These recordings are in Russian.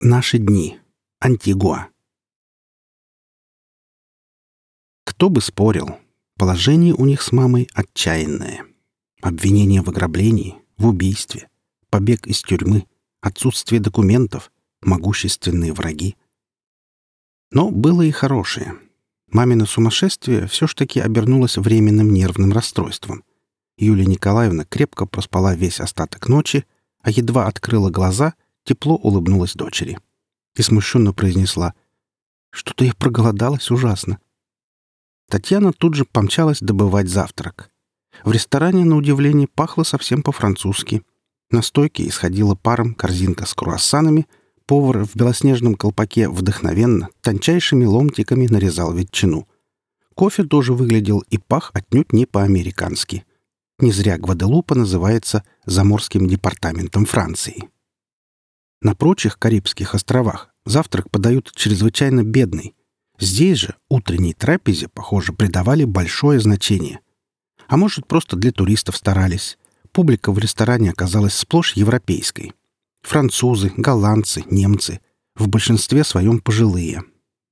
Наши дни. Антигуа. Кто бы спорил, положение у них с мамой отчаянное. Обвинение в ограблении, в убийстве, побег из тюрьмы, отсутствие документов, могущественные враги. Но было и хорошее. Мамино сумасшествие все ж таки обернулось временным нервным расстройством. Юлия Николаевна крепко проспала весь остаток ночи, а едва открыла глаза — тепло улыбнулась дочери и смущенно произнесла «Что-то я проголодалась ужасно». Татьяна тут же помчалась добывать завтрак. В ресторане, на удивление, пахло совсем по-французски. На стойке исходила паром корзинка с круассанами, повар в белоснежном колпаке вдохновенно, тончайшими ломтиками нарезал ветчину. Кофе тоже выглядел и пах отнюдь не по-американски. Не зря Гваделупа называется «заморским департаментом Франции». На прочих Карибских островах завтрак подают чрезвычайно бедный. Здесь же утренней трапезе, похоже, придавали большое значение. А может, просто для туристов старались. Публика в ресторане оказалась сплошь европейской. Французы, голландцы, немцы. В большинстве своем пожилые.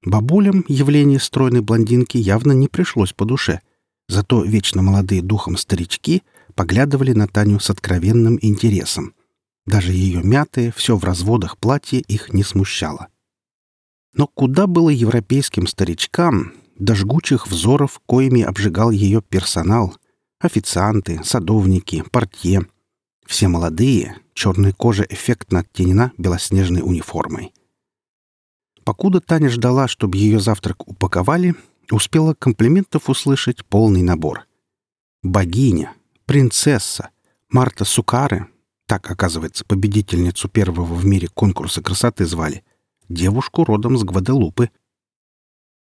Бабулям явление стройной блондинки явно не пришлось по душе. Зато вечно молодые духом старички поглядывали на Таню с откровенным интересом. Даже ее мятое, все в разводах платье их не смущало. Но куда было европейским старичкам до жгучих взоров, коими обжигал ее персонал, официанты, садовники, портье. Все молодые, черная кожа эффектно оттенена белоснежной униформой. Покуда Таня ждала, чтобы ее завтрак упаковали, успела комплиментов услышать полный набор. Богиня, принцесса, Марта Сукары, так, оказывается, победительницу первого в мире конкурса красоты звали. Девушку родом с Гваделупы.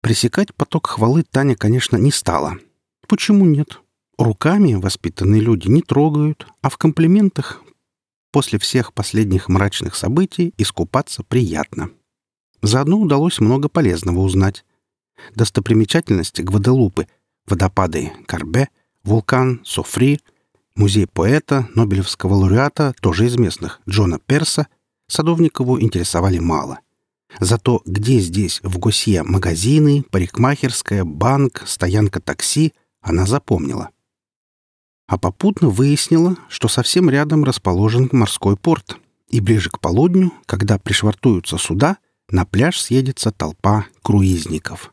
Пресекать поток хвалы Таня, конечно, не стала. Почему нет? Руками воспитанные люди не трогают, а в комплиментах после всех последних мрачных событий искупаться приятно. Заодно удалось много полезного узнать. Достопримечательности Гваделупы, водопады Карбе, вулкан Софри — Музей поэта, Нобелевского лауреата, тоже из местных, Джона Перса, Садовникову интересовали мало. Зато где здесь, в Госье, магазины, парикмахерская, банк, стоянка такси, она запомнила. А попутно выяснила, что совсем рядом расположен морской порт, и ближе к полудню, когда пришвартуются суда, на пляж съедется толпа круизников.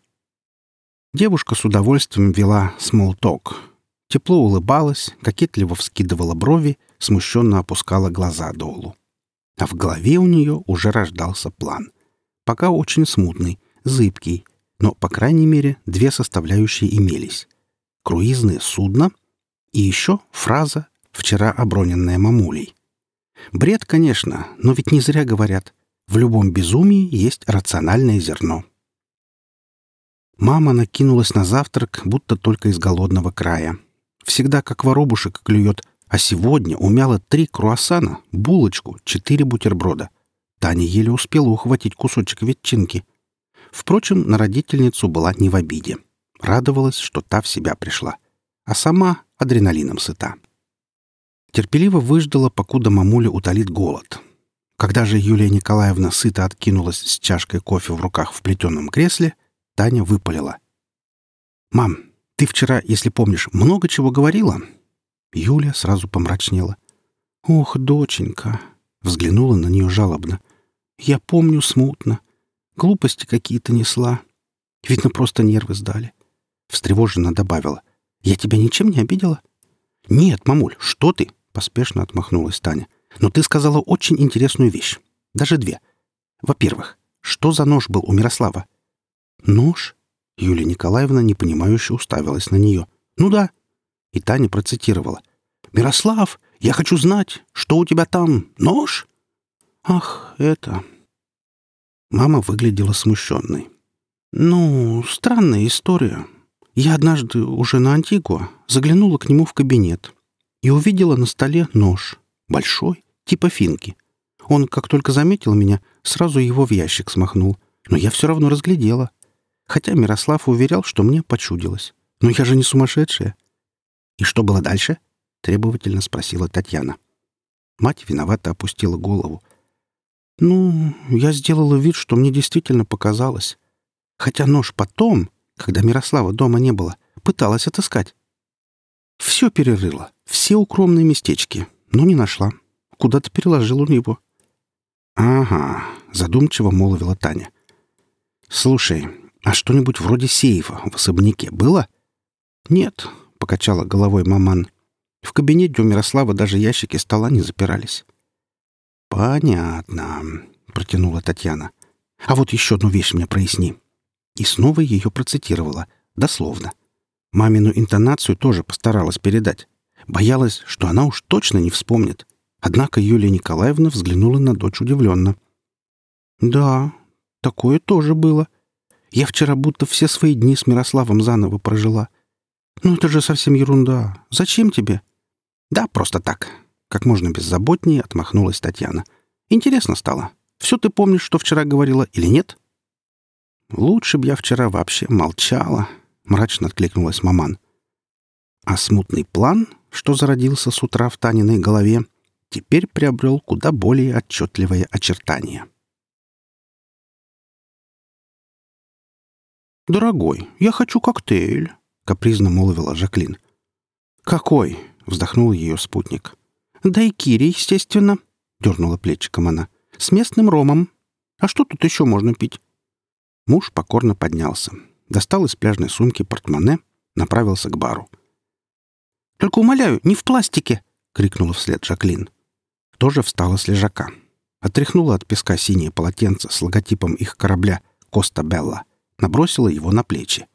Девушка с удовольствием вела смолток — Тепло улыбалась, кокетливо вскидывала брови, смущенно опускала глаза долу. А в голове у нее уже рождался план. Пока очень смутный, зыбкий, но, по крайней мере, две составляющие имелись. Круизное судно и еще фраза, вчера оброненная мамулей. Бред, конечно, но ведь не зря говорят. В любом безумии есть рациональное зерно. Мама накинулась на завтрак, будто только из голодного края. Всегда как воробушек клюет, а сегодня умяла три круассана, булочку, четыре бутерброда. Таня еле успела ухватить кусочек ветчинки. Впрочем, на родительницу была не в обиде. Радовалась, что та в себя пришла. А сама адреналином сыта. Терпеливо выждала, покуда мамуля утолит голод. Когда же Юлия Николаевна сыто откинулась с чашкой кофе в руках в плетеном кресле, Таня выпалила. «Мам, ты вчера, если помнишь, много чего говорила?» Юля сразу помрачнела. «Ох, доченька!» — взглянула на нее жалобно. «Я помню смутно. Глупости какие-то несла. Видно, просто нервы сдали». Встревоженно добавила. «Я тебя ничем не обидела?» «Нет, мамуль, что ты?» — поспешно отмахнулась Таня. «Но ты сказала очень интересную вещь. Даже две. Во-первых, что за нож был у Мирослава?» «Нож?» Юлия Николаевна непонимающе уставилась на нее. «Ну да». И Таня процитировала. «Мирослав, я хочу знать, что у тебя там? Нож?» «Ах, это...» Мама выглядела смущенной. «Ну, странная история. Я однажды уже на Антигуа заглянула к нему в кабинет и увидела на столе нож. Большой, типа финки. Он, как только заметил меня, сразу его в ящик смахнул. Но я все равно разглядела хотя Мирослав уверял, что мне почудилось. Но я же не сумасшедшая. «И что было дальше?» — требовательно спросила Татьяна. Мать виновато опустила голову. «Ну, я сделала вид, что мне действительно показалось. Хотя нож потом, когда Мирослава дома не было, пыталась отыскать. Все перерыла, все укромные местечки, но не нашла. Куда-то переложила у него». «Ага», — задумчиво молвила Таня. «Слушай, а что-нибудь вроде сейфа в особняке было?» «Нет», — покачала головой маман. «В кабинете у Мирослава даже ящики стола не запирались». «Понятно», — протянула Татьяна. «А вот еще одну вещь мне проясни». И снова ее процитировала, дословно. Мамину интонацию тоже постаралась передать. Боялась, что она уж точно не вспомнит. Однако Юлия Николаевна взглянула на дочь удивленно. «Да, такое тоже было. Я вчера будто все свои дни с Мирославом заново прожила. Ну это же совсем ерунда. Зачем тебе?» «Да, просто так. Как можно беззаботнее отмахнулась Татьяна. «Интересно стало. Все ты помнишь, что вчера говорила, или нет?» «Лучше б я вчера вообще молчала», — мрачно откликнулась маман. А смутный план, что зародился с утра в Таниной голове, теперь приобрел куда более отчетливое очертание. «Дорогой, я хочу коктейль», — капризно молвила Жаклин. «Какой?» — вздохнул ее спутник. «Дайкири, естественно», — дернула плечиком она. «С местным ромом. А что тут еще можно пить?» Муж покорно поднялся, достал из пляжной сумки портмоне, направился к бару. «Только умоляю, не в пластике!» — крикнула вслед Жаклин. Тоже встала с лежака. Отряхнула от песка синее полотенце с логотипом их корабля «Коста Белла», набросила его на плечи.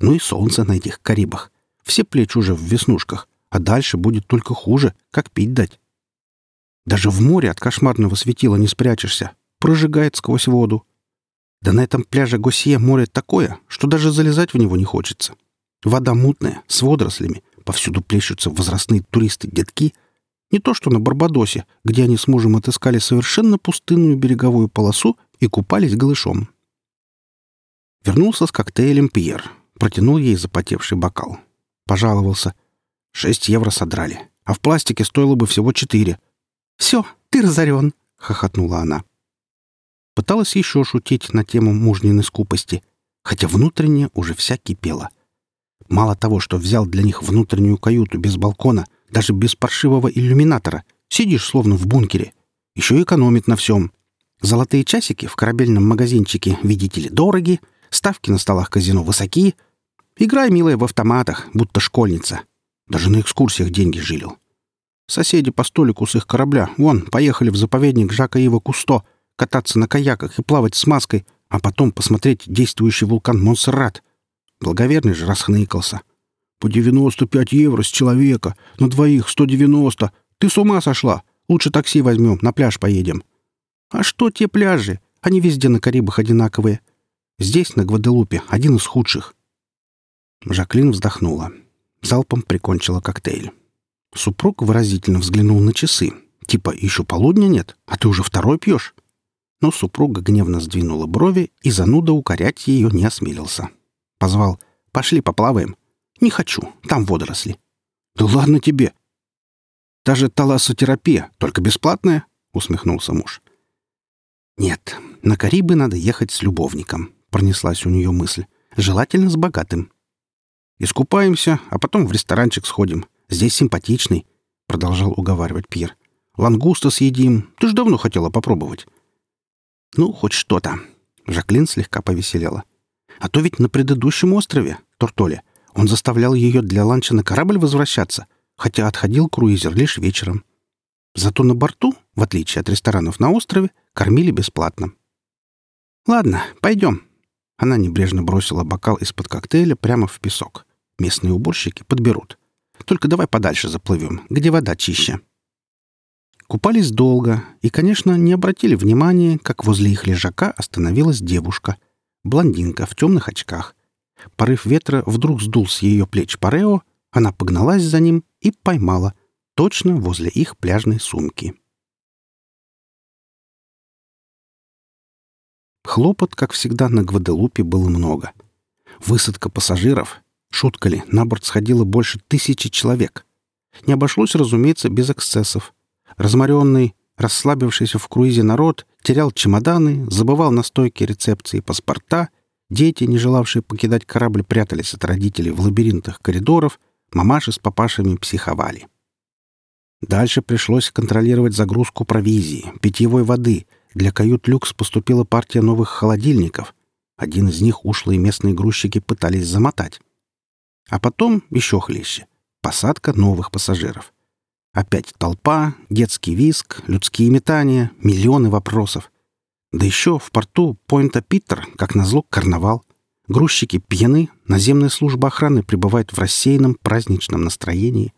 Ну и солнце на этих Карибах. Все плечи уже в веснушках. А дальше будет только хуже, как пить дать. Даже в море от кошмарного светила не спрячешься. Прожигает сквозь воду. Да на этом пляже Госье море такое, что даже залезать в него не хочется. Вода мутная, с водорослями. Повсюду плещутся возрастные туристы-детки. Не то что на Барбадосе, где они с мужем отыскали совершенно пустынную береговую полосу и купались голышом. Вернулся с коктейлем Пьер. Протянул ей запотевший бокал. Пожаловался. Шесть евро содрали, а в пластике стоило бы всего четыре. «Все, ты разорен!» — хохотнула она. Пыталась еще шутить на тему мужниной скупости, хотя внутренне уже вся кипела. Мало того, что взял для них внутреннюю каюту без балкона, даже без паршивого иллюминатора, сидишь словно в бункере. Еще экономит на всем. Золотые часики в корабельном магазинчике, видите ли, дороги, ставки на столах казино высоки. Играй, милая, в автоматах, будто школьница. Даже на экскурсиях деньги жилил. Соседи по столику с их корабля, вон, поехали в заповедник Жака Ива Кусто, кататься на каяках и плавать с маской, а потом посмотреть действующий вулкан Монсеррат. Благоверный же расхныкался. «По 95 евро с человека, на двоих 190. Ты с ума сошла? Лучше такси возьмем, на пляж поедем». «А что те пляжи? Они везде на Карибах одинаковые. Здесь, на Гваделупе, один из худших». Жаклин вздохнула залпом прикончила коктейль. Супруг выразительно взглянул на часы. Типа, еще полудня нет, а ты уже второй пьешь? Но супруга гневно сдвинула брови, и зануда укорять ее не осмелился. Позвал «Пошли поплаваем». «Не хочу, там водоросли». «Да ладно тебе!» «Та же талассотерапия, только бесплатная?» — усмехнулся муж. «Нет, на Карибы надо ехать с любовником», — пронеслась у нее мысль. «Желательно с богатым. Искупаемся, а потом в ресторанчик сходим. Здесь симпатичный», — продолжал уговаривать Пьер. «Лангуста съедим. Ты ж давно хотела попробовать». «Ну, хоть что-то». Жаклин слегка повеселела. «А то ведь на предыдущем острове, Тортоле, он заставлял ее для ланча на корабль возвращаться, хотя отходил круизер лишь вечером. Зато на борту, в отличие от ресторанов на острове, кормили бесплатно. «Ладно, пойдем». Она небрежно бросила бокал из-под коктейля прямо в песок. Местные уборщики подберут. Только давай подальше заплывем, где вода чище. Купались долго и, конечно, не обратили внимания, как возле их лежака остановилась девушка. Блондинка в темных очках. Порыв ветра вдруг сдул с ее плеч парео, она погналась за ним и поймала, точно возле их пляжной сумки. Хлопот, как всегда, на Гваделупе было много. Высадка пассажиров, Шутка ли, на борт сходило больше тысячи человек. Не обошлось, разумеется, без эксцессов. Разморенный, расслабившийся в круизе народ терял чемоданы, забывал на стойке рецепции паспорта, дети, не желавшие покидать корабль, прятались от родителей в лабиринтах коридоров, мамаши с папашами психовали. Дальше пришлось контролировать загрузку провизии, питьевой воды. Для кают «Люкс» поступила партия новых холодильников. Один из них ушлые местные грузчики пытались замотать. А потом еще хлеще. Посадка новых пассажиров. Опять толпа, детский виск, людские метания, миллионы вопросов. Да еще в порту Пойнта Питер, как назло, карнавал. Грузчики пьяны, наземная служба охраны пребывает в рассеянном праздничном настроении.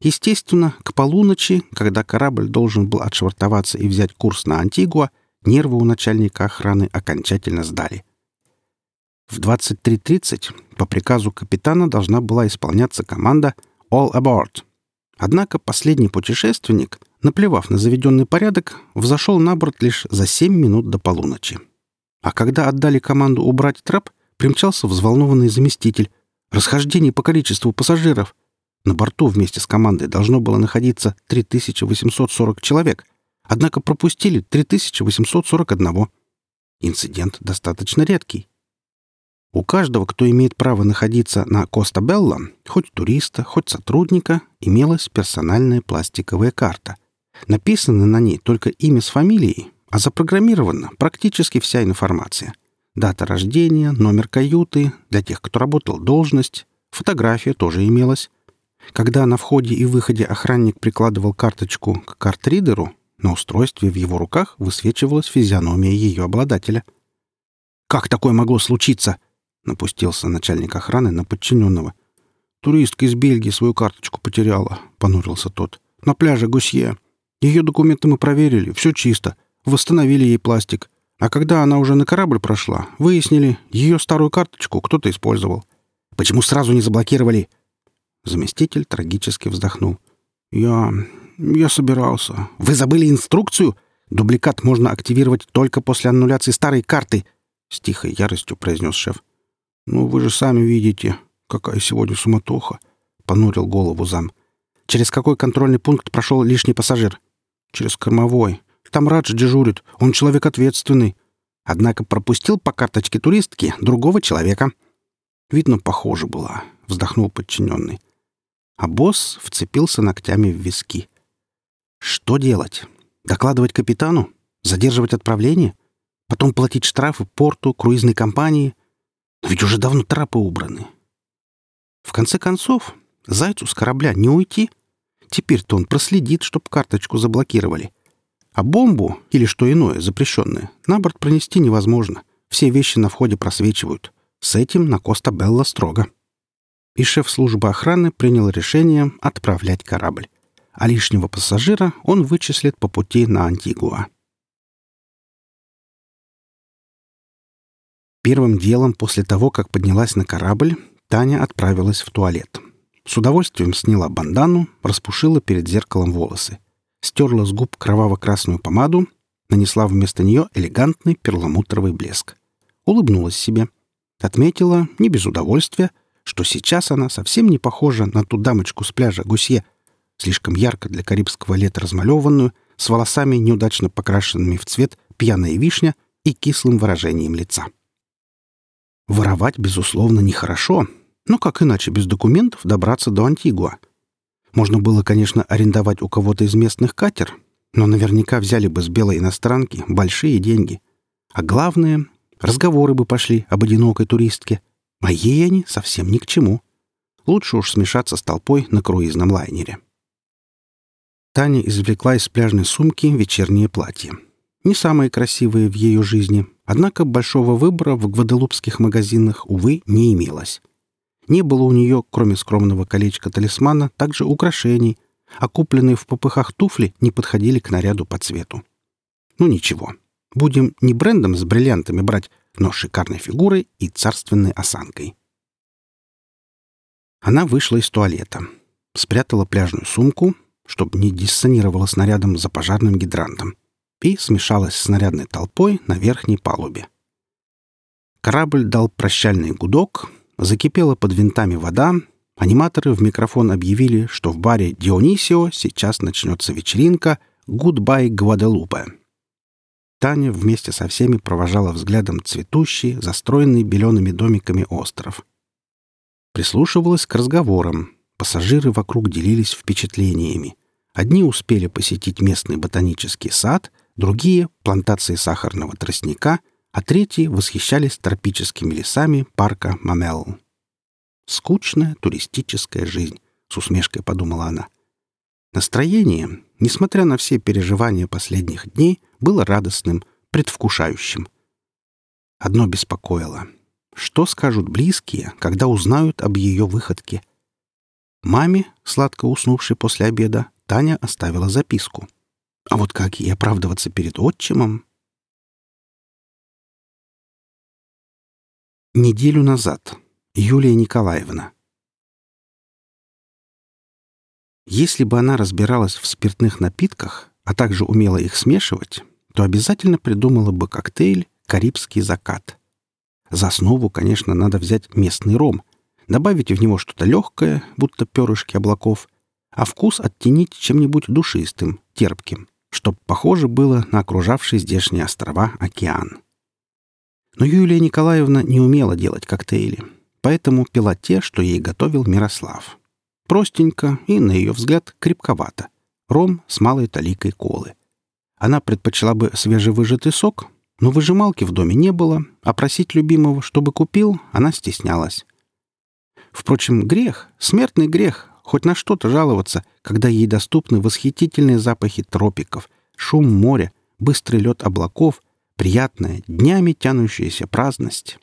Естественно, к полуночи, когда корабль должен был отшвартоваться и взять курс на Антигуа, нервы у начальника охраны окончательно сдали. В 23.30 по приказу капитана должна была исполняться команда «All Aboard», Однако последний путешественник, наплевав на заведенный порядок, взошел на борт лишь за семь минут до полуночи. А когда отдали команду убрать трап, примчался взволнованный заместитель. Расхождение по количеству пассажиров. На борту вместе с командой должно было находиться 3840 человек, однако пропустили 3841. Инцидент достаточно редкий. У каждого, кто имеет право находиться на Коста-Белла, хоть туриста, хоть сотрудника, имелась персональная пластиковая карта. Написано на ней только имя с фамилией, а запрограммирована практически вся информация. Дата рождения, номер каюты, для тех, кто работал должность, фотография тоже имелась. Когда на входе и выходе охранник прикладывал карточку к картридеру, на устройстве в его руках высвечивалась физиономия ее обладателя. «Как такое могло случиться?» — напустился начальник охраны на подчиненного. «Туристка из Бельгии свою карточку потеряла», — понурился тот. «На пляже Гусье. Ее документы мы проверили, все чисто. Восстановили ей пластик. А когда она уже на корабль прошла, выяснили, ее старую карточку кто-то использовал. Почему сразу не заблокировали?» Заместитель трагически вздохнул. «Я... я собирался». «Вы забыли инструкцию? Дубликат можно активировать только после аннуляции старой карты», — с тихой яростью произнес шеф. «Ну, вы же сами видите, какая сегодня суматоха», — понурил голову зам. «Через какой контрольный пункт прошел лишний пассажир?» «Через кормовой. Там Радж дежурит. Он человек ответственный. Однако пропустил по карточке туристки другого человека». «Видно, похоже было», — вздохнул подчиненный. А босс вцепился ногтями в виски. «Что делать? Докладывать капитану? Задерживать отправление? Потом платить штрафы порту, круизной компании? Но ведь уже давно трапы убраны. В конце концов, зайцу с корабля не уйти. Теперь-то он проследит, чтоб карточку заблокировали. А бомбу или что иное запрещенное на борт пронести невозможно. Все вещи на входе просвечивают. С этим на Коста Белла строго. И шеф службы охраны принял решение отправлять корабль. А лишнего пассажира он вычислит по пути на Антигуа. Первым делом после того, как поднялась на корабль, Таня отправилась в туалет. С удовольствием сняла бандану, распушила перед зеркалом волосы. Стерла с губ кроваво-красную помаду, нанесла вместо нее элегантный перламутровый блеск. Улыбнулась себе. Отметила, не без удовольствия, что сейчас она совсем не похожа на ту дамочку с пляжа Гусье, слишком ярко для карибского лета размалеванную, с волосами, неудачно покрашенными в цвет, пьяная вишня и кислым выражением лица. Воровать, безусловно, нехорошо, но как иначе без документов добраться до Антигуа? Можно было, конечно, арендовать у кого-то из местных катер, но наверняка взяли бы с белой иностранки большие деньги. А главное, разговоры бы пошли об одинокой туристке, а ей они совсем ни к чему. Лучше уж смешаться с толпой на круизном лайнере. Таня извлекла из пляжной сумки вечернее платье. Не самое красивое в ее жизни — Однако большого выбора в гваделупских магазинах, увы, не имелось. Не было у нее, кроме скромного колечка-талисмана, также украшений, а купленные в попыхах туфли не подходили к наряду по цвету. Ну ничего, будем не брендом с бриллиантами брать, но шикарной фигурой и царственной осанкой. Она вышла из туалета, спрятала пляжную сумку, чтобы не диссонировала снарядом за пожарным гидрантом и смешалась с снарядной толпой на верхней палубе. Корабль дал прощальный гудок, закипела под винтами вода, аниматоры в микрофон объявили, что в баре «Дионисио» сейчас начнется вечеринка «Goodbye, Гваделупе». Таня вместе со всеми провожала взглядом цветущий, застроенный белеными домиками остров. Прислушивалась к разговорам. Пассажиры вокруг делились впечатлениями. Одни успели посетить местный ботанический сад, другие — плантации сахарного тростника, а третьи восхищались тропическими лесами парка Мамел. «Скучная туристическая жизнь», — с усмешкой подумала она. Настроение, несмотря на все переживания последних дней, было радостным, предвкушающим. Одно беспокоило. Что скажут близкие, когда узнают об ее выходке? Маме, сладко уснувшей после обеда, Таня оставила записку. А вот как ей оправдываться перед отчимом? Неделю назад. Юлия Николаевна. Если бы она разбиралась в спиртных напитках, а также умела их смешивать, то обязательно придумала бы коктейль «Карибский закат». За основу, конечно, надо взять местный ром, добавить в него что-то легкое, будто перышки облаков, а вкус оттенить чем-нибудь душистым, терпким, чтоб похоже было на окружавший здешние острова океан. Но Юлия Николаевна не умела делать коктейли, поэтому пила те, что ей готовил Мирослав. Простенько и, на ее взгляд, крепковато. Ром с малой таликой колы. Она предпочла бы свежевыжатый сок, но выжималки в доме не было, а просить любимого, чтобы купил, она стеснялась. Впрочем, грех, смертный грех, хоть на что-то жаловаться, когда ей доступны восхитительные запахи тропиков, шум моря, быстрый лед облаков, приятная, днями тянущаяся праздность.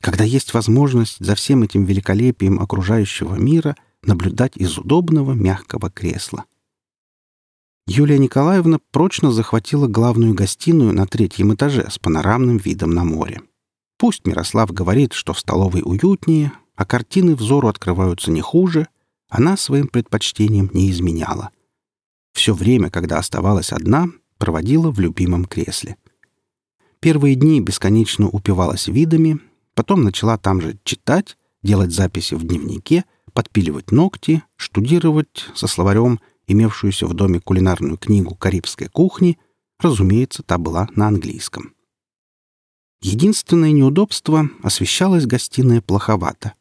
Когда есть возможность за всем этим великолепием окружающего мира наблюдать из удобного мягкого кресла. Юлия Николаевна прочно захватила главную гостиную на третьем этаже с панорамным видом на море. Пусть Мирослав говорит, что в столовой уютнее, а картины взору открываются не хуже, она своим предпочтением не изменяла. Все время, когда оставалась одна, проводила в любимом кресле. Первые дни бесконечно упивалась видами, потом начала там же читать, делать записи в дневнике, подпиливать ногти, штудировать со словарем имевшуюся в доме кулинарную книгу «Карибской кухни», разумеется, та была на английском. Единственное неудобство — освещалась гостиная плоховато.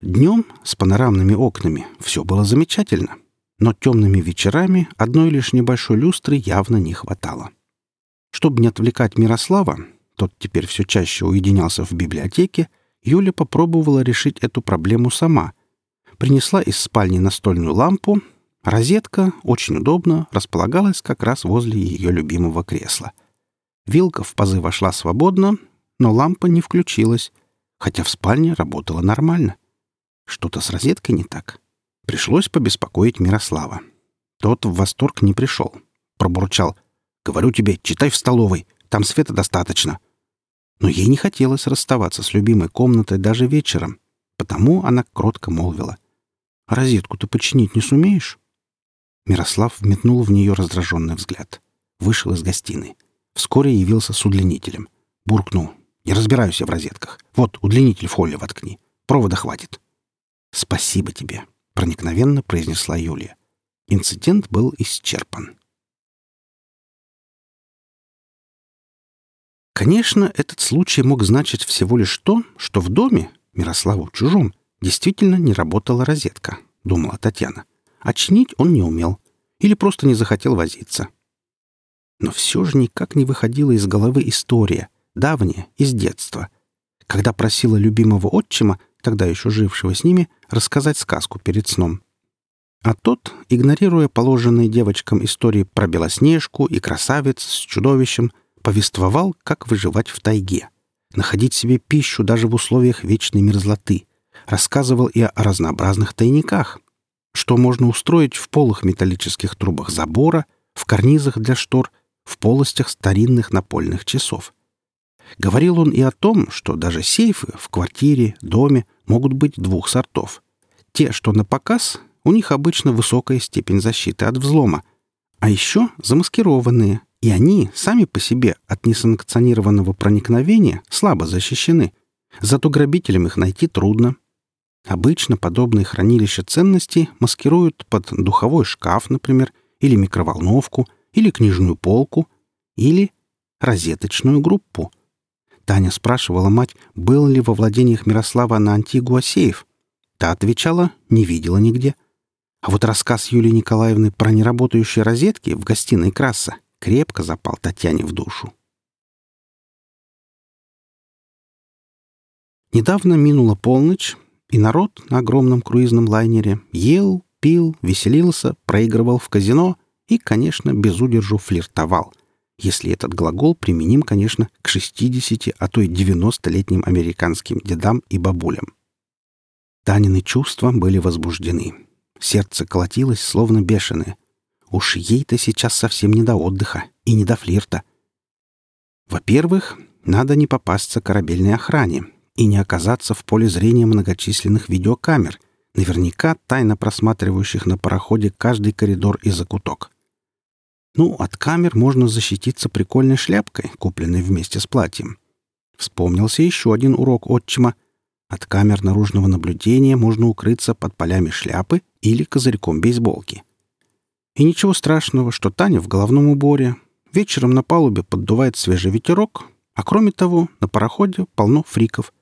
Днем с панорамными окнами все было замечательно, но темными вечерами одной лишь небольшой люстры явно не хватало. Чтобы не отвлекать Мирослава, тот теперь все чаще уединялся в библиотеке, Юля попробовала решить эту проблему сама. Принесла из спальни настольную лампу Розетка, очень удобно, располагалась как раз возле ее любимого кресла. Вилка в пазы вошла свободно, но лампа не включилась, хотя в спальне работала нормально. Что-то с розеткой не так. Пришлось побеспокоить Мирослава. Тот в восторг не пришел. Пробурчал. «Говорю тебе, читай в столовой, там света достаточно». Но ей не хотелось расставаться с любимой комнатой даже вечером, потому она кротко молвила. «Розетку ты починить не сумеешь?» Мирослав вметнул в нее раздраженный взгляд. Вышел из гостиной. Вскоре явился с удлинителем. Буркнул. «Не разбираюсь я в розетках. Вот, удлинитель в холле воткни. Провода хватит». «Спасибо тебе», — проникновенно произнесла Юлия. Инцидент был исчерпан. Конечно, этот случай мог значить всего лишь то, что в доме, Мирославу чужом, действительно не работала розетка, думала Татьяна. Чинить он не умел или просто не захотел возиться. Но все же никак не выходила из головы история, давняя, из детства, когда просила любимого отчима, тогда еще жившего с ними, рассказать сказку перед сном. А тот, игнорируя положенные девочкам истории про Белоснежку и красавец с чудовищем, повествовал, как выживать в тайге, находить себе пищу даже в условиях вечной мерзлоты, рассказывал и о разнообразных тайниках, что можно устроить в полых металлических трубах забора, в карнизах для штор, в полостях старинных напольных часов. Говорил он и о том, что даже сейфы в квартире, доме могут быть двух сортов. Те, что на показ, у них обычно высокая степень защиты от взлома, а еще замаскированные, и они сами по себе от несанкционированного проникновения слабо защищены. Зато грабителям их найти трудно. Обычно подобные хранилища ценностей маскируют под духовой шкаф, например, или микроволновку, или книжную полку, или розеточную группу. Таня спрашивала мать, был ли во владениях Мирослава на Антигуа сейф. Та отвечала, не видела нигде. А вот рассказ Юлии Николаевны про неработающие розетки в гостиной Краса крепко запал Татьяне в душу. Недавно минула полночь, и народ на огромном круизном лайнере ел, пил, веселился, проигрывал в казино и, конечно, без удержу флиртовал, если этот глагол применим, конечно, к 60, а то и 90-летним американским дедам и бабулям. Танины чувства были возбуждены. Сердце колотилось, словно бешеное. Уж ей-то сейчас совсем не до отдыха и не до флирта. Во-первых, надо не попасться корабельной охране и не оказаться в поле зрения многочисленных видеокамер, наверняка тайно просматривающих на пароходе каждый коридор и закуток. Ну, от камер можно защититься прикольной шляпкой, купленной вместе с платьем. Вспомнился еще один урок отчима. От камер наружного наблюдения можно укрыться под полями шляпы или козырьком бейсболки. И ничего страшного, что Таня в головном уборе. Вечером на палубе поддувает свежий ветерок, а кроме того, на пароходе полно фриков.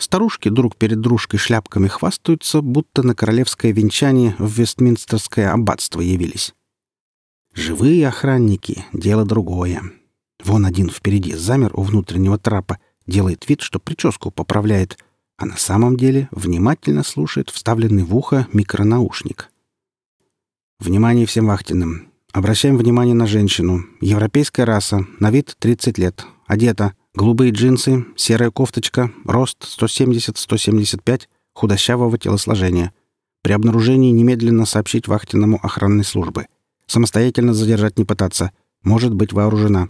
Старушки друг перед дружкой шляпками хвастаются, будто на королевское венчание в Вестминстерское аббатство явились. Живые охранники — дело другое. Вон один впереди замер у внутреннего трапа, делает вид, что прическу поправляет, а на самом деле внимательно слушает вставленный в ухо микронаушник. «Внимание всем вахтенным! Обращаем внимание на женщину. Европейская раса, на вид 30 лет. Одета. Голубые джинсы, серая кофточка, рост 170-175, худощавого телосложения. При обнаружении немедленно сообщить вахтенному охранной службы. Самостоятельно задержать не пытаться. Может быть вооружена.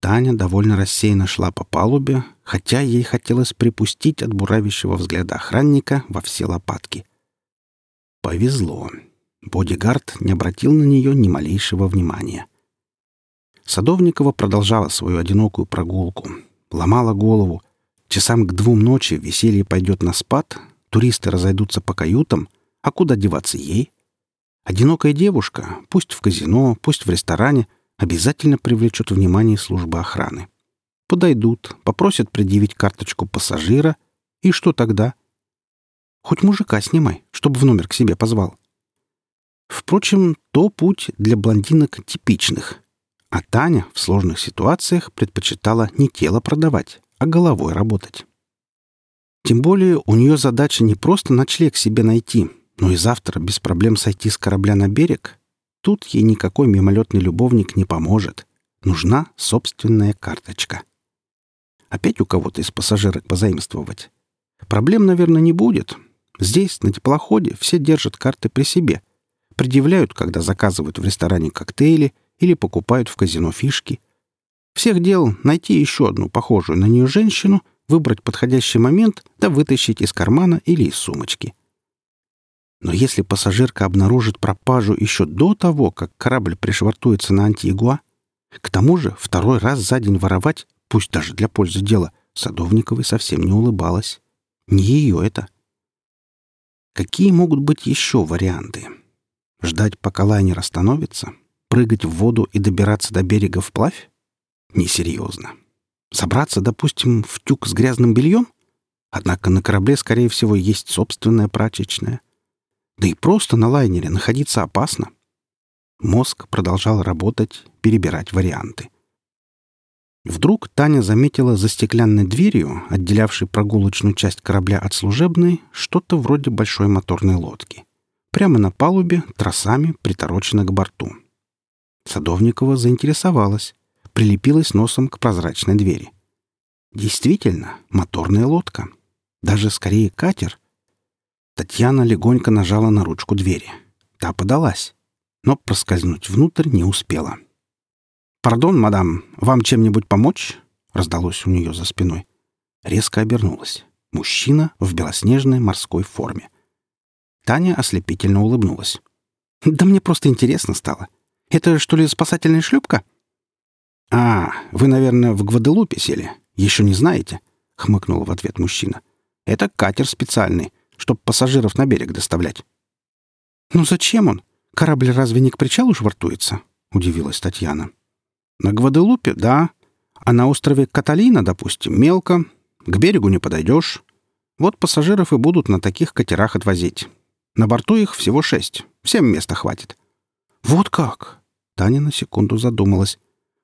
Таня довольно рассеянно шла по палубе, хотя ей хотелось припустить от буравящего взгляда охранника во все лопатки. Повезло. Бодигард не обратил на нее ни малейшего внимания. Садовникова продолжала свою одинокую прогулку. Ломала голову. Часам к двум ночи веселье пойдет на спад, туристы разойдутся по каютам, а куда деваться ей? Одинокая девушка, пусть в казино, пусть в ресторане, обязательно привлечет внимание службы охраны. Подойдут, попросят предъявить карточку пассажира, и что тогда? Хоть мужика снимай, чтобы в номер к себе позвал. Впрочем, то путь для блондинок типичных. А Таня в сложных ситуациях предпочитала не тело продавать, а головой работать. Тем более у нее задача не просто ночлег себе найти, но и завтра без проблем сойти с корабля на берег, тут ей никакой мимолетный любовник не поможет. Нужна собственная карточка. Опять у кого-то из пассажирок позаимствовать. Проблем, наверное, не будет. Здесь, на теплоходе, все держат карты при себе. Предъявляют, когда заказывают в ресторане коктейли или покупают в казино фишки. Всех дел найти еще одну похожую на нее женщину, выбрать подходящий момент, да вытащить из кармана или из сумочки. Но если пассажирка обнаружит пропажу еще до того, как корабль пришвартуется на Антигуа, к тому же второй раз за день воровать, пусть даже для пользы дела, Садовниковой совсем не улыбалась. Не ее это. Какие могут быть еще варианты? Ждать, пока лайнер остановится? Прыгать в воду и добираться до берега вплавь? Несерьезно. Собраться, допустим, в тюк с грязным бельем? Однако на корабле, скорее всего, есть собственная прачечная — да и просто на лайнере находиться опасно. Мозг продолжал работать, перебирать варианты. Вдруг Таня заметила за стеклянной дверью, отделявшей прогулочную часть корабля от служебной, что-то вроде большой моторной лодки. Прямо на палубе, тросами, приторочено к борту. Садовникова заинтересовалась, прилепилась носом к прозрачной двери. Действительно, моторная лодка. Даже скорее катер — Татьяна легонько нажала на ручку двери. Та подалась, но проскользнуть внутрь не успела. «Пардон, мадам, вам чем-нибудь помочь?» — раздалось у нее за спиной. Резко обернулась. Мужчина в белоснежной морской форме. Таня ослепительно улыбнулась. «Да мне просто интересно стало. Это что ли спасательная шлюпка?» «А, вы, наверное, в Гваделупе сели. Еще не знаете?» — хмыкнул в ответ мужчина. «Это катер специальный чтоб пассажиров на берег доставлять. «Ну зачем он? корабль разве не к причалу швартуется?» — удивилась Татьяна. «На Гваделупе — да. А на острове Каталина, допустим, мелко. К берегу не подойдешь. Вот пассажиров и будут на таких катерах отвозить. На борту их всего шесть. Всем места хватит». «Вот как?» — Таня на секунду задумалась.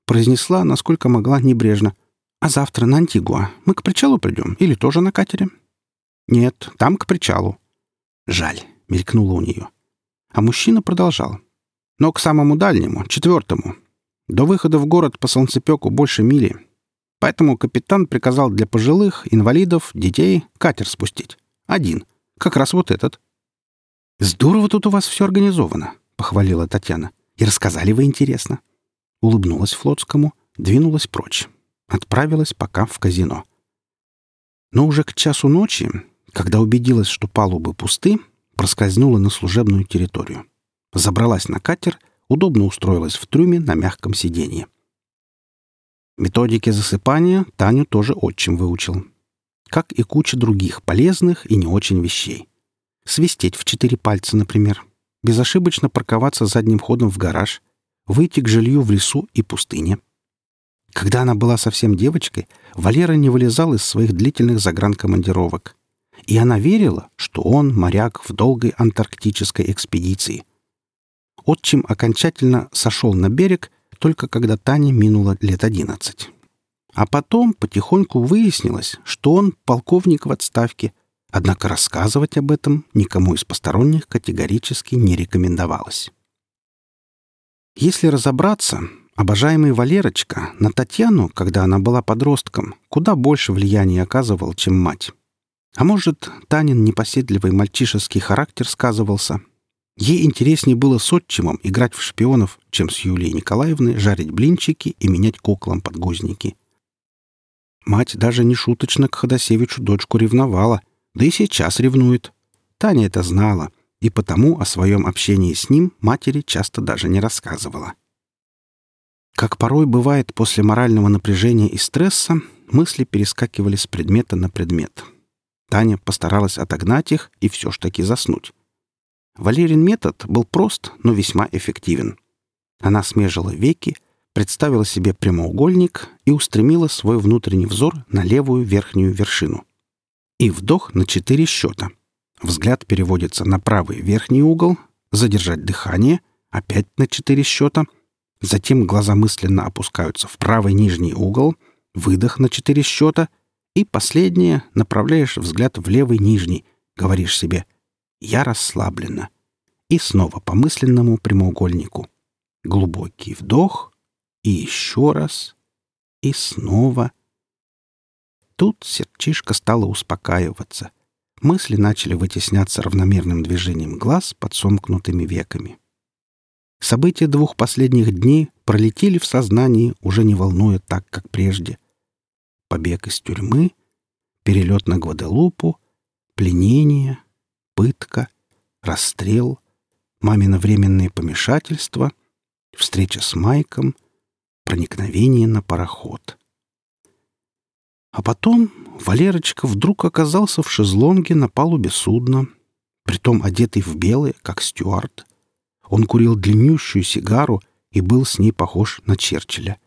Произнесла, насколько могла, небрежно. «А завтра на Антигуа мы к причалу придем или тоже на катере?» «Нет, там к причалу». «Жаль», — мелькнуло у нее. А мужчина продолжал. «Но к самому дальнему, четвертому. До выхода в город по солнцепеку больше мили. Поэтому капитан приказал для пожилых, инвалидов, детей катер спустить. Один. Как раз вот этот». «Здорово тут у вас все организовано», — похвалила Татьяна. «И рассказали вы интересно». Улыбнулась Флотскому, двинулась прочь. Отправилась пока в казино. Но уже к часу ночи когда убедилась, что палубы пусты, проскользнула на служебную территорию. Забралась на катер, удобно устроилась в трюме на мягком сиденье. Методики засыпания Таню тоже отчим выучил. Как и куча других полезных и не очень вещей. Свистеть в четыре пальца, например. Безошибочно парковаться задним ходом в гараж. Выйти к жилью в лесу и пустыне. Когда она была совсем девочкой, Валера не вылезал из своих длительных загранкомандировок и она верила, что он моряк в долгой антарктической экспедиции. Отчим окончательно сошел на берег только когда Тане минуло лет одиннадцать. А потом потихоньку выяснилось, что он полковник в отставке, однако рассказывать об этом никому из посторонних категорически не рекомендовалось. Если разобраться, обожаемый Валерочка на Татьяну, когда она была подростком, куда больше влияния оказывал, чем мать. А может, Танин непоседливый мальчишеский характер сказывался. Ей интереснее было с отчимом играть в шпионов, чем с Юлией Николаевной жарить блинчики и менять куклам подгузники. Мать даже не шуточно к Ходосевичу дочку ревновала, да и сейчас ревнует. Таня это знала, и потому о своем общении с ним матери часто даже не рассказывала. Как порой бывает после морального напряжения и стресса, мысли перескакивали с предмета на предмет — Таня постаралась отогнать их и все ж таки заснуть. Валерин метод был прост, но весьма эффективен. Она смежила веки, представила себе прямоугольник и устремила свой внутренний взор на левую верхнюю вершину. И вдох на четыре счета. Взгляд переводится на правый верхний угол, задержать дыхание, опять на четыре счета, затем глаза мысленно опускаются в правый нижний угол, выдох на четыре счета — и последнее — направляешь взгляд в левый нижний, говоришь себе «Я расслаблена». И снова по мысленному прямоугольнику. Глубокий вдох и еще раз, и снова. Тут сердчишка стала успокаиваться. Мысли начали вытесняться равномерным движением глаз под сомкнутыми веками. События двух последних дней пролетели в сознании, уже не волнуя так, как прежде — побег из тюрьмы, перелет на Гваделупу, пленение, пытка, расстрел, мамино временное помешательство, встреча с Майком, проникновение на пароход. А потом Валерочка вдруг оказался в шезлонге на палубе судна, притом одетый в белое, как стюард. Он курил длиннющую сигару и был с ней похож на Черчилля.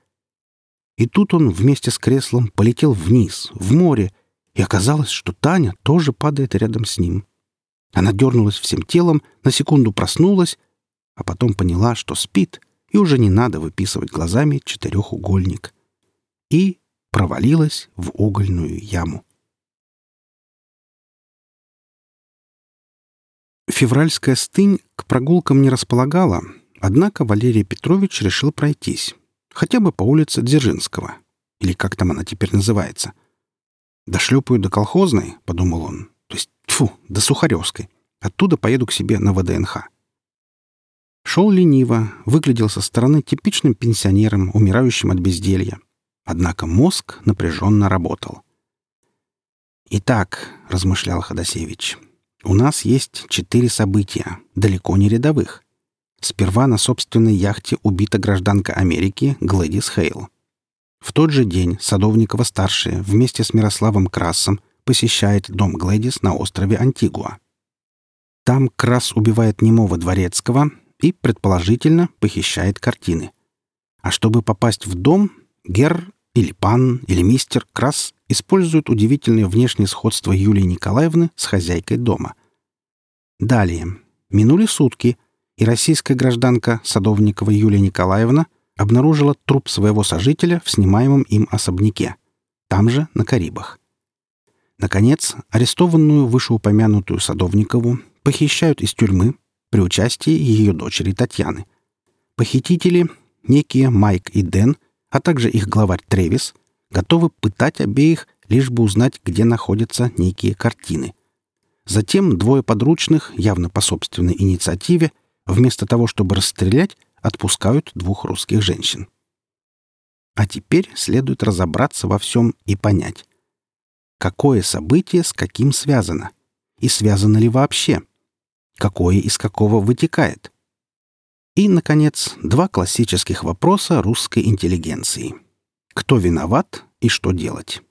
И тут он вместе с креслом полетел вниз, в море, и оказалось, что Таня тоже падает рядом с ним. Она дернулась всем телом, на секунду проснулась, а потом поняла, что спит, и уже не надо выписывать глазами четырехугольник. И провалилась в угольную яму. Февральская стынь к прогулкам не располагала, однако Валерий Петрович решил пройтись. Хотя бы по улице Дзержинского. Или как там она теперь называется. «Дошлепаю до колхозной», — подумал он. То есть, тьфу, до Сухаревской. Оттуда поеду к себе на ВДНХ. Шел лениво, выглядел со стороны типичным пенсионером, умирающим от безделья. Однако мозг напряженно работал. «Итак», — размышлял Ходосевич, — «у нас есть четыре события, далеко не рядовых. Сперва на собственной яхте убита гражданка Америки Глэдис Хейл. В тот же день Садовникова-старшая вместе с Мирославом Красом посещает дом Глэдис на острове Антигуа. Там Крас убивает немого дворецкого, и, предположительно, похищает картины. А чтобы попасть в дом, Гер или пан или мистер Крас используют удивительное внешнее сходство Юлии Николаевны с хозяйкой дома. Далее. Минули сутки, и российская гражданка Садовникова Юлия Николаевна обнаружила труп своего сожителя в снимаемом им особняке, там же, на Карибах. Наконец, арестованную вышеупомянутую Садовникову похищают из тюрьмы при участии ее дочери Татьяны. Похитители, некие Майк и Дэн, а также их главарь Тревис, готовы пытать обеих, лишь бы узнать, где находятся некие картины. Затем двое подручных, явно по собственной инициативе, вместо того, чтобы расстрелять, отпускают двух русских женщин. А теперь следует разобраться во всем и понять, какое событие с каким связано, и связано ли вообще, какое из какого вытекает. И, наконец, два классических вопроса русской интеллигенции. Кто виноват и что делать?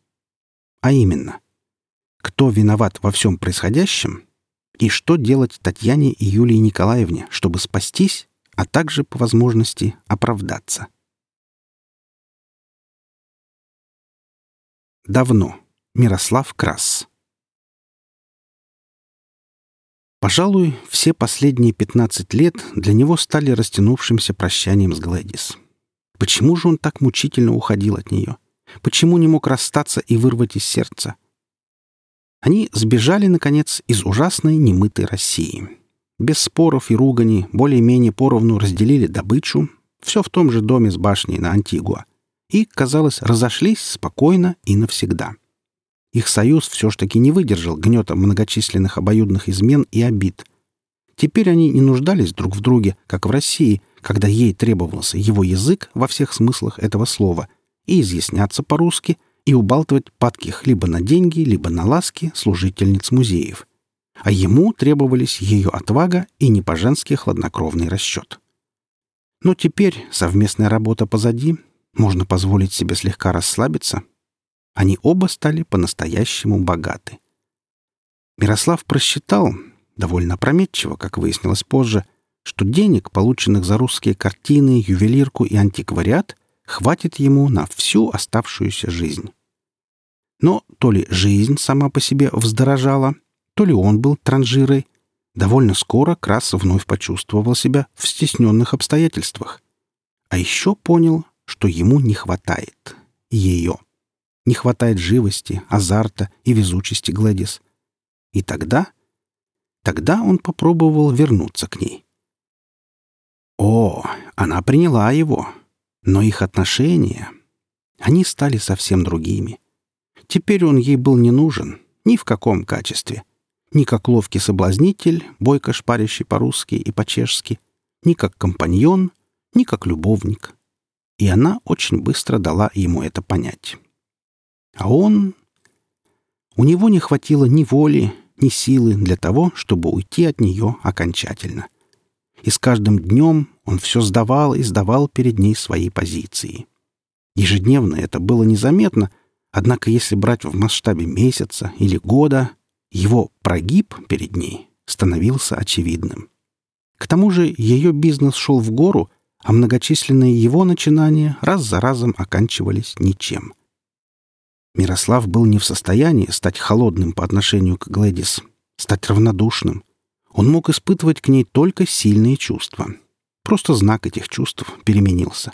А именно, кто виноват во всем происходящем и что делать Татьяне и Юлии Николаевне, чтобы спастись, а также, по возможности, оправдаться. Давно. Мирослав Крас. Пожалуй, все последние 15 лет для него стали растянувшимся прощанием с Глэдис. Почему же он так мучительно уходил от нее? Почему не мог расстаться и вырвать из сердца? Они сбежали, наконец, из ужасной немытой России. Без споров и ругани более-менее поровну разделили добычу, все в том же доме с башней на Антигуа, и, казалось, разошлись спокойно и навсегда. — их союз все ж таки не выдержал гнета многочисленных обоюдных измен и обид. Теперь они не нуждались друг в друге, как в России, когда ей требовался его язык во всех смыслах этого слова, и изъясняться по-русски, и убалтывать падких либо на деньги, либо на ласки служительниц музеев. А ему требовались ее отвага и не по-женски хладнокровный расчет. Но теперь совместная работа позади, можно позволить себе слегка расслабиться — они оба стали по-настоящему богаты. Мирослав просчитал, довольно опрометчиво, как выяснилось позже, что денег, полученных за русские картины, ювелирку и антиквариат, хватит ему на всю оставшуюся жизнь. Но то ли жизнь сама по себе вздорожала, то ли он был транжирой, довольно скоро Крас вновь почувствовал себя в стесненных обстоятельствах. А еще понял, что ему не хватает ее. Не хватает живости, азарта и везучести Глэдис. И тогда... Тогда он попробовал вернуться к ней. О, она приняла его. Но их отношения... Они стали совсем другими. Теперь он ей был не нужен ни в каком качестве. Ни как ловкий соблазнитель, бойко шпарящий по-русски и по-чешски, ни как компаньон, ни как любовник. И она очень быстро дала ему это понять. А он... У него не хватило ни воли, ни силы для того, чтобы уйти от нее окончательно. И с каждым днем он все сдавал и сдавал перед ней свои позиции. Ежедневно это было незаметно, однако если брать в масштабе месяца или года, его прогиб перед ней становился очевидным. К тому же ее бизнес шел в гору, а многочисленные его начинания раз за разом оканчивались ничем. Мирослав был не в состоянии стать холодным по отношению к Глэдис, стать равнодушным. Он мог испытывать к ней только сильные чувства. Просто знак этих чувств переменился.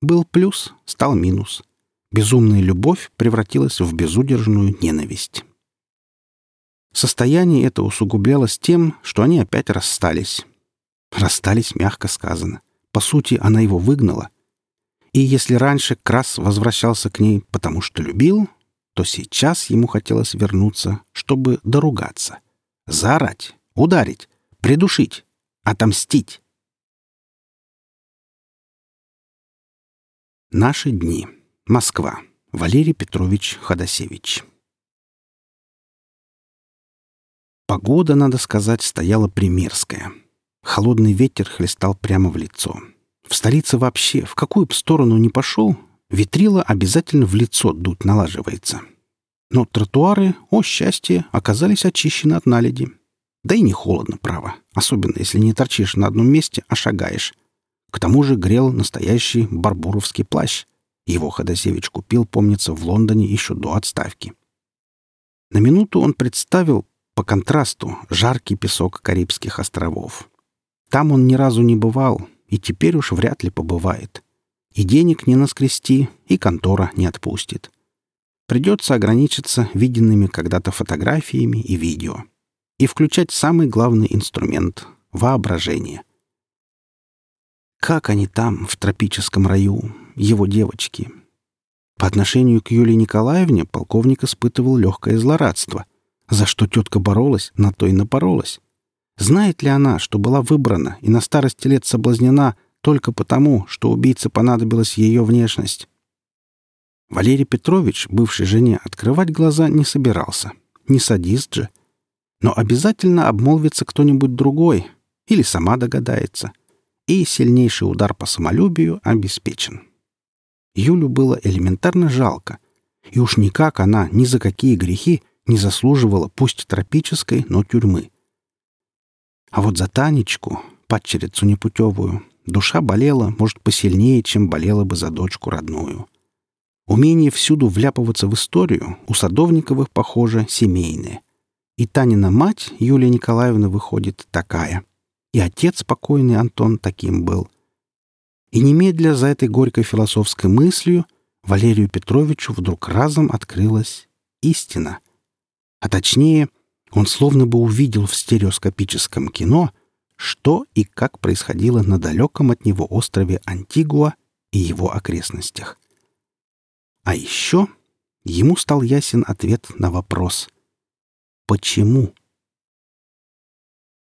Был плюс, стал минус. Безумная любовь превратилась в безудержную ненависть. Состояние это усугублялось тем, что они опять расстались. Расстались, мягко сказано. По сути, она его выгнала. И если раньше Крас возвращался к ней, потому что любил, то сейчас ему хотелось вернуться, чтобы доругаться. Заорать, ударить, придушить, отомстить. Наши дни. Москва. Валерий Петрович Ходосевич. Погода, надо сказать, стояла примерская. Холодный ветер хлестал прямо в лицо. В столице вообще, в какую бы сторону ни пошел, Ветрила обязательно в лицо дуть налаживается. Но тротуары, о счастье, оказались очищены от наледи. Да и не холодно, право, особенно если не торчишь на одном месте, а шагаешь. К тому же грел настоящий барбуровский плащ. Его Ходосевич купил, помнится, в Лондоне еще до отставки. На минуту он представил, по контрасту, жаркий песок Карибских островов. Там он ни разу не бывал, и теперь уж вряд ли побывает. И денег не наскрести, и контора не отпустит. Придется ограничиться виденными когда-то фотографиями и видео. И включать самый главный инструмент — воображение. Как они там, в тропическом раю, его девочки? По отношению к Юлии Николаевне полковник испытывал легкое злорадство. За что тетка боролась, на то и напоролась. Знает ли она, что была выбрана и на старости лет соблазнена только потому, что убийце понадобилась ее внешность? Валерий Петрович, бывшей жене, открывать глаза не собирался. Не садист же. Но обязательно обмолвится кто-нибудь другой или сама догадается. И сильнейший удар по самолюбию обеспечен. Юлю было элементарно жалко. И уж никак она ни за какие грехи не заслуживала пусть тропической, но тюрьмы. А вот за Танечку, падчерицу непутевую, душа болела, может, посильнее, чем болела бы за дочку родную. Умение всюду вляпываться в историю у Садовниковых, похоже, семейное. И Танина мать, Юлия Николаевна, выходит такая. И отец покойный Антон таким был. И немедля за этой горькой философской мыслью Валерию Петровичу вдруг разом открылась истина. А точнее — он словно бы увидел в стереоскопическом кино, что и как происходило на далеком от него острове Антигуа и его окрестностях. А еще ему стал ясен ответ на вопрос «Почему?».